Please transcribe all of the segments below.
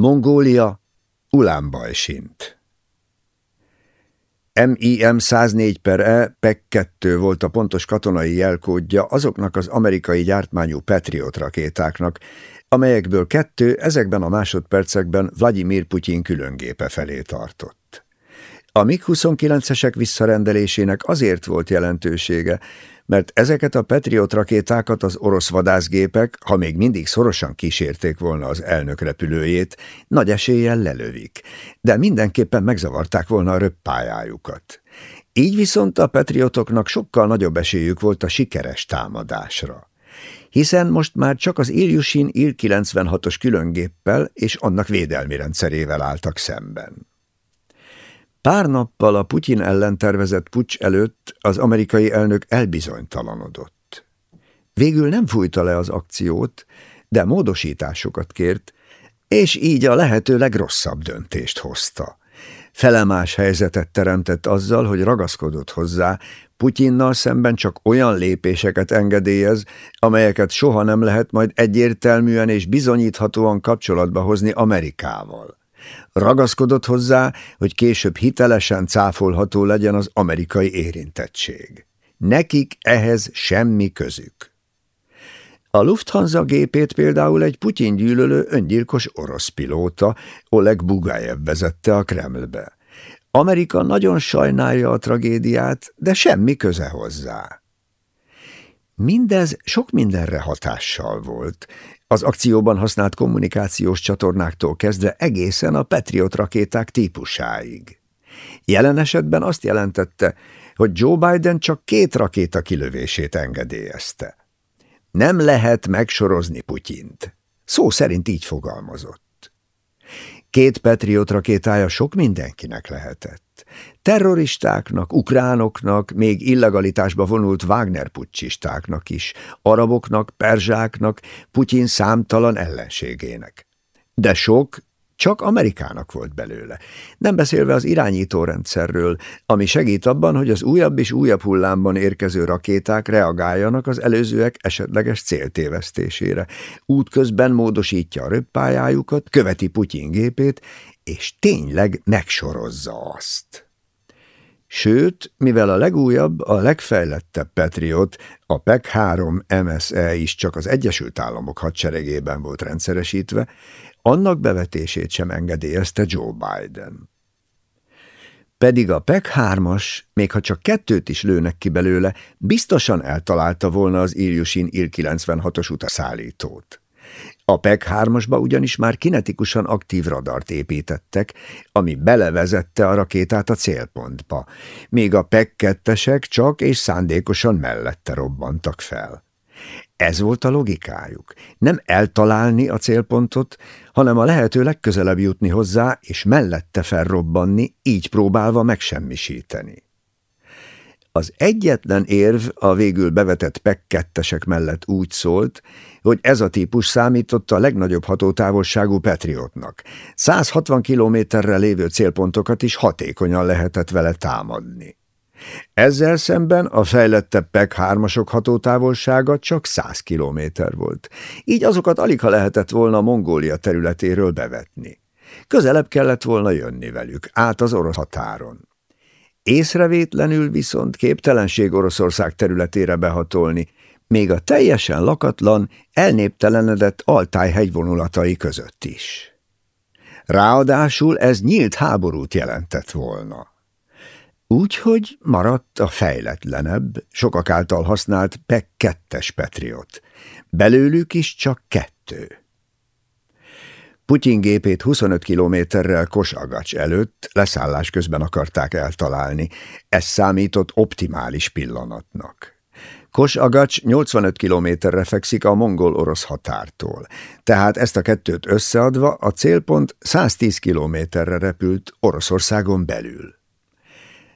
Mongólia, Ulánbajsint. MIM 104 per E, PEC 2 volt a pontos katonai jelkódja azoknak az amerikai gyártmányú Patriot rakétáknak, amelyekből kettő ezekben a másodpercekben Vladimir Putyin különgépe felé tartott. A MiG-29-esek visszarendelésének azért volt jelentősége, mert ezeket a Patriot rakétákat az orosz vadászgépek, ha még mindig szorosan kísérték volna az elnök repülőjét, nagy eséllyel lelövik, de mindenképpen megzavarták volna a röppályájukat. Így viszont a patriotoknak sokkal nagyobb esélyük volt a sikeres támadásra. Hiszen most már csak az Ilyushin Il-96-os különgéppel és annak védelmi rendszerével álltak szemben. Pár nappal a Putyin ellen tervezett pucs előtt az amerikai elnök elbizonytalanodott. Végül nem fújta le az akciót, de módosításokat kért, és így a lehető legrosszabb döntést hozta. Felemás helyzetet teremtett azzal, hogy ragaszkodott hozzá, Putyinnal szemben csak olyan lépéseket engedélyez, amelyeket soha nem lehet majd egyértelműen és bizonyíthatóan kapcsolatba hozni Amerikával. Ragaszkodott hozzá, hogy később hitelesen cáfolható legyen az amerikai érintettség. Nekik ehhez semmi közük. A Lufthansa gépét például egy Putyin gyűlölő öngyilkos orosz pilóta, Oleg Bugajev vezette a Kremlbe. Amerika nagyon sajnálja a tragédiát, de semmi köze hozzá. Mindez sok mindenre hatással volt, az akcióban használt kommunikációs csatornáktól kezdve egészen a Patriot rakéták típusáig. Jelen esetben azt jelentette, hogy Joe Biden csak két rakéta kilövését engedélyezte. Nem lehet megsorozni Putyint. Szó szerint így fogalmazott. Két Patriot rakétája sok mindenkinek lehetett. Terroristáknak, ukránoknak, még illegalitásba vonult Wagner pucsistáknak is, araboknak, perzsáknak, Putyin számtalan ellenségének. De sok csak Amerikának volt belőle, nem beszélve az irányítórendszerről, ami segít abban, hogy az újabb és újabb hullámban érkező rakéták reagáljanak az előzőek esetleges céltévesztésére. Útközben módosítja a röppályájukat, követi Putyin gépét, és tényleg megsorozza azt. Sőt, mivel a legújabb, a legfejlettebb Patriot, a PEC-3 MSE is csak az Egyesült Államok hadseregében volt rendszeresítve, annak bevetését sem engedélyezte Joe Biden. Pedig a PEC-3-as, még ha csak kettőt is lőnek ki belőle, biztosan eltalálta volna az Ilyushin Il-96-os utaszállítót. A PEC 3-asba ugyanis már kinetikusan aktív radart építettek, ami belevezette a rakétát a célpontba, míg a PEC 2 csak és szándékosan mellette robbantak fel. Ez volt a logikájuk. Nem eltalálni a célpontot, hanem a lehető legközelebb jutni hozzá, és mellette felrobbanni, így próbálva megsemmisíteni. Az egyetlen érv a végül bevetett pekkettesek mellett úgy szólt, hogy ez a típus számított a legnagyobb hatótávolságú Patriotnak. 160 kilométerre lévő célpontokat is hatékonyan lehetett vele támadni. Ezzel szemben a fejlettebb PEC 3 hatótávolsága csak 100 kilométer volt, így azokat alig ha lehetett volna Mongólia területéről bevetni. Közelebb kellett volna jönni velük, át az orosz határon. Észrevétlenül viszont képtelenség Oroszország területére behatolni, még a teljesen lakatlan, elnéptelenedett Altáj hegyvonulatai között is. Ráadásul ez nyílt háborút jelentett volna. Úgyhogy maradt a fejletlenebb, sokak által használt PEC 2 Patriot. Belőlük is csak kettő. Putyin gépét 25 kilométerrel Kosagacs előtt leszállás közben akarták eltalálni. Ez számított optimális pillanatnak. Kosagacs 85 kilométerre fekszik a mongol-orosz határtól, tehát ezt a kettőt összeadva a célpont 110 kilométerre repült Oroszországon belül.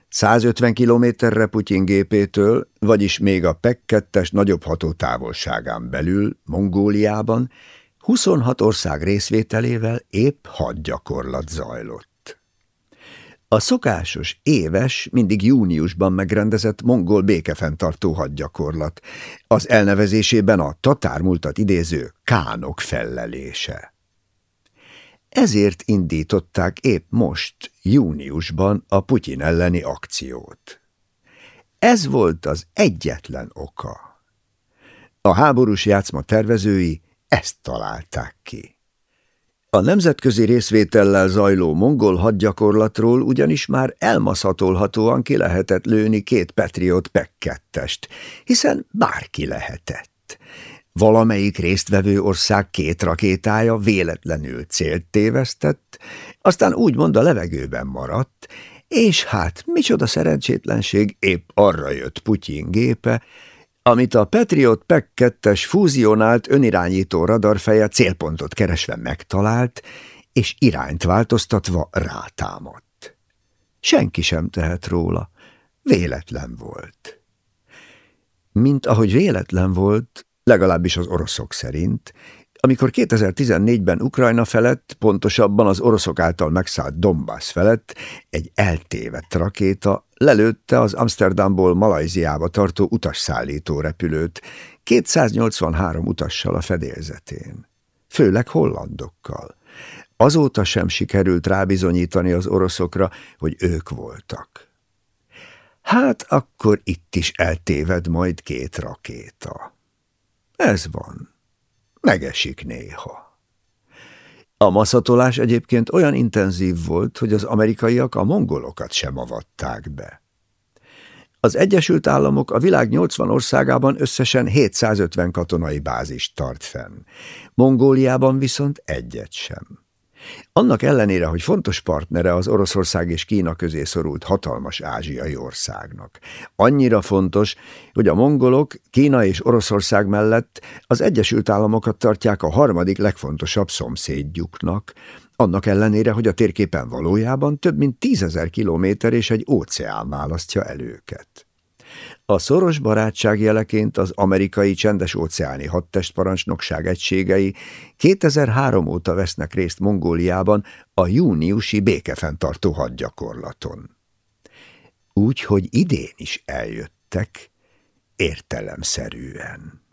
150 kilométerre Putyin gépétől, vagyis még a PEC 2 nagyobb hatótávolságán belül, Mongóliában, 26 ország részvételével épp hadgyakorlat zajlott. A szokásos, éves, mindig júniusban megrendezett mongol békefenntartó hadgyakorlat, az elnevezésében a tatármúltat idéző kánok fellelése. Ezért indították épp most, júniusban a Putyin elleni akciót. Ez volt az egyetlen oka. A háborús játszma tervezői ezt találták ki. A nemzetközi részvétellel zajló mongol hadgyakorlatról ugyanis már elmaszatolhatóan ki lehetett lőni két Patriot pekkettest, hiszen bárki lehetett. Valamelyik résztvevő ország két rakétája véletlenül célt tévesztett, aztán úgymond a levegőben maradt, és hát micsoda szerencsétlenség épp arra jött Putyin gépe, amit a Patriot PEC 2 fúzionált önirányító radarfeje célpontot keresve megtalált, és irányt változtatva rátámadt. Senki sem tehet róla, véletlen volt. Mint ahogy véletlen volt, legalábbis az oroszok szerint, amikor 2014-ben Ukrajna felett, pontosabban az oroszok által megszállt Donbass felett egy eltévedt rakéta lelőtte az Amsterdamból Malajziába tartó utasszállító repülőt, 283 utassal a fedélzetén, főleg hollandokkal. Azóta sem sikerült rábizonyítani az oroszokra, hogy ők voltak. Hát akkor itt is eltéved majd két rakéta. Ez van. Megesik néha. A maszatolás egyébként olyan intenzív volt, hogy az amerikaiak a mongolokat sem avatták be. Az Egyesült Államok a világ 80 országában összesen 750 katonai bázist tart fenn, Mongóliában viszont egyet sem. Annak ellenére, hogy fontos partnere az Oroszország és Kína közé szorult hatalmas ázsiai országnak. Annyira fontos, hogy a mongolok Kína és Oroszország mellett az Egyesült Államokat tartják a harmadik legfontosabb szomszédjuknak, annak ellenére, hogy a térképen valójában több mint tízezer kilométer és egy óceán választja el. A szoros barátság jeleként az amerikai csendes-óceáni hadtestparancsnokság egységei 2003 óta vesznek részt Mongóliában a júniusi békefenntartó hadgyakorlaton. Úgy, hogy idén is eljöttek, értelemszerűen.